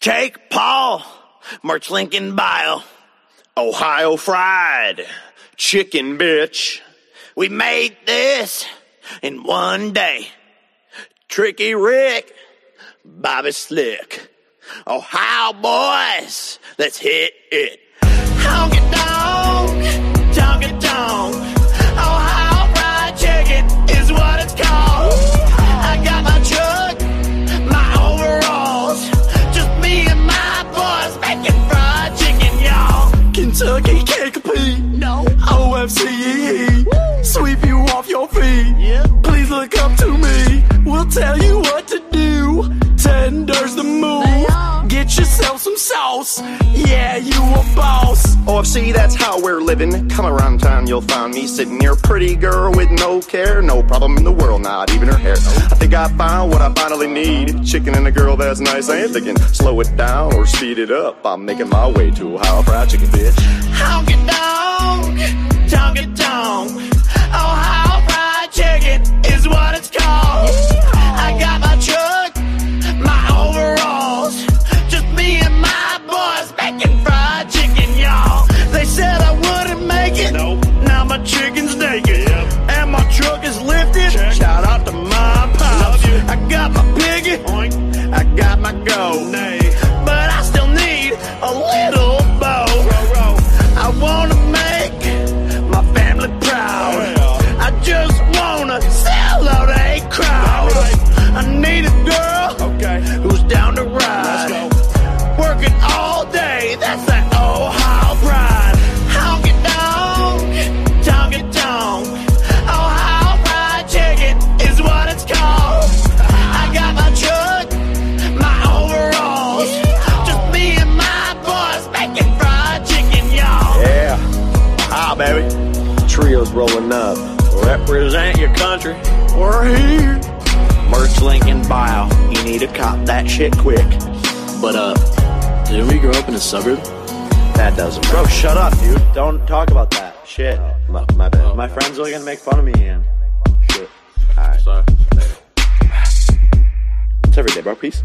Jake Paul, Merch Lincoln Bio, Ohio fried chicken, bitch. We made this in one day. Tricky Rick, Bobby Slick, Ohio boys, let's hit it. Kentucky can't compete. No. OFCE, sweep you off your feet. Yeah. Please look up to me. We'll tell you what to do. Tender's the move. Get yourself some sauce. Yeah, you a boss. Oh, OFC, that's how we're living. Come around town, you'll find me sitting here, pretty girl with no care, no problem in the world, not even her hair. I think I found what I finally need. Chicken and a girl that's nice. Ain't thinking slow it down or speed it up. I'm making my way to Ohio fried chicken, bitch. Honk it donk, donk got baby. Trio's rolling up. Represent your country. We're here. Merch link in bio. You need to cop that shit quick. But uh, didn't we grow up in a suburb? That doesn't Bro, shut up, dude. Don't talk about that. Shit. My, my bad. My friends are gonna make fun of me and shit. Alright. Sorry. It's every day, bro. Peace.